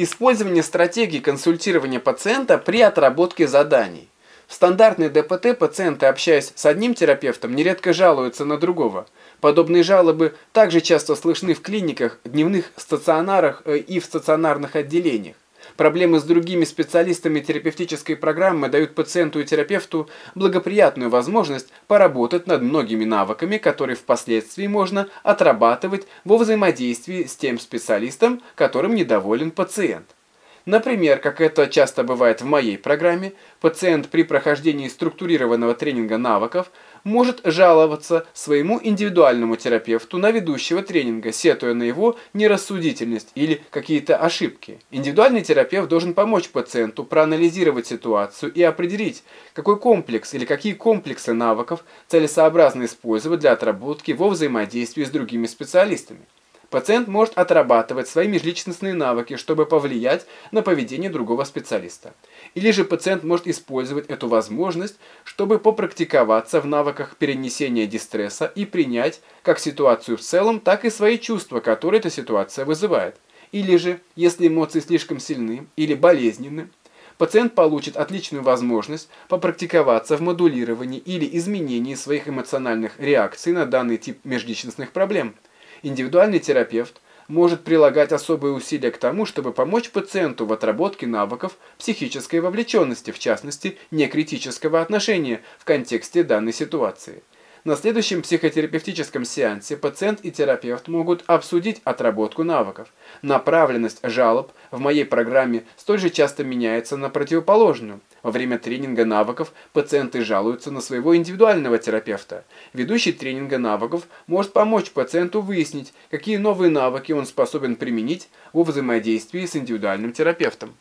Использование стратегии консультирования пациента при отработке заданий. В стандартной ДПТ пациенты, общаясь с одним терапевтом, нередко жалуются на другого. Подобные жалобы также часто слышны в клиниках, дневных стационарах э, и в стационарных отделениях. Проблемы с другими специалистами терапевтической программы дают пациенту и терапевту благоприятную возможность поработать над многими навыками, которые впоследствии можно отрабатывать во взаимодействии с тем специалистом, которым недоволен пациент. Например, как это часто бывает в моей программе, пациент при прохождении структурированного тренинга навыков может жаловаться своему индивидуальному терапевту на ведущего тренинга, сетуя на его нерассудительность или какие-то ошибки. Индивидуальный терапевт должен помочь пациенту проанализировать ситуацию и определить, какой комплекс или какие комплексы навыков целесообразно использовать для отработки во взаимодействии с другими специалистами. Пациент может отрабатывать свои межличностные навыки, чтобы повлиять на поведение другого специалиста. Или же пациент может использовать эту возможность, чтобы попрактиковаться в навыках перенесения дистресса и принять как ситуацию в целом, так и свои чувства, которые эта ситуация вызывает. Или же, если эмоции слишком сильны или болезненны, пациент получит отличную возможность попрактиковаться в модулировании или изменении своих эмоциональных реакций на данный тип межличностных проблем – Индивидуальный терапевт может прилагать особые усилия к тому, чтобы помочь пациенту в отработке навыков психической вовлеченности, в частности, некритического отношения в контексте данной ситуации. На следующем психотерапевтическом сеансе пациент и терапевт могут обсудить отработку навыков. Направленность жалоб в моей программе столь же часто меняется на противоположную. Во время тренинга навыков пациенты жалуются на своего индивидуального терапевта. Ведущий тренинга навыков может помочь пациенту выяснить, какие новые навыки он способен применить во взаимодействии с индивидуальным терапевтом.